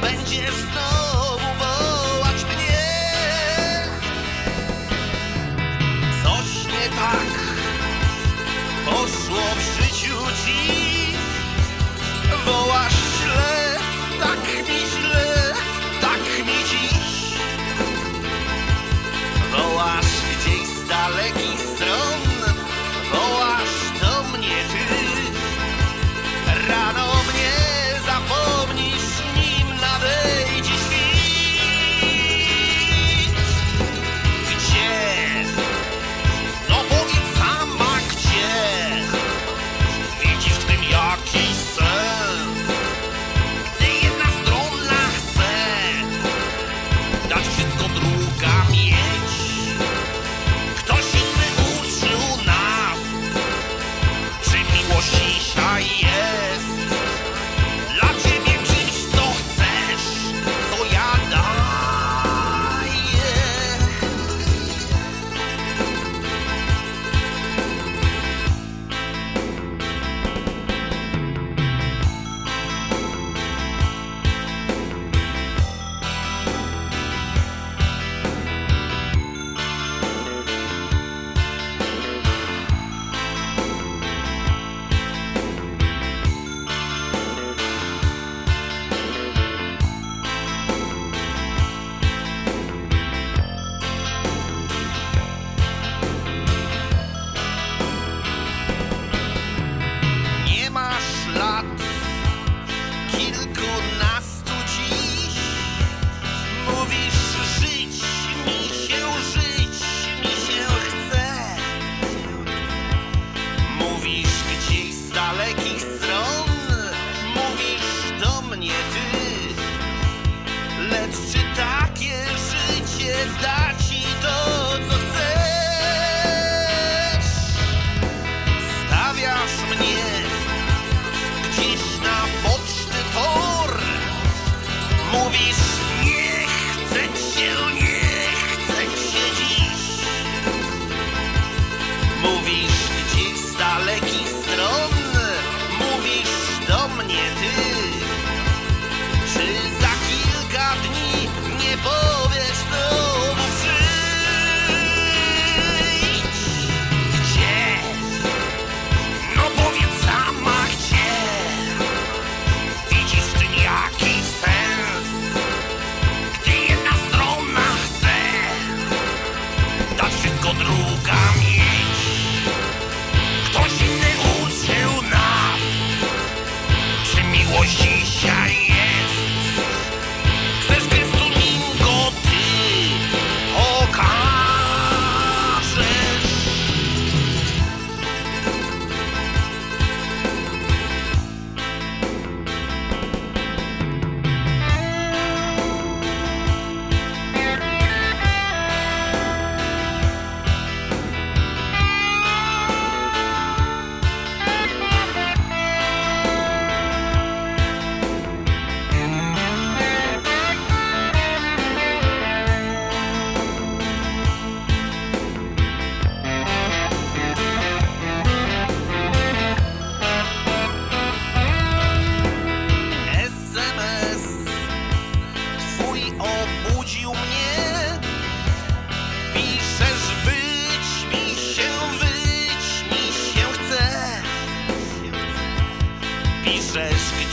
Będziesz znowu wołać mnie. Coś nie tak Poszło w życiu dziś. Wołasz を死者へ that's wszystko drugami Izraelski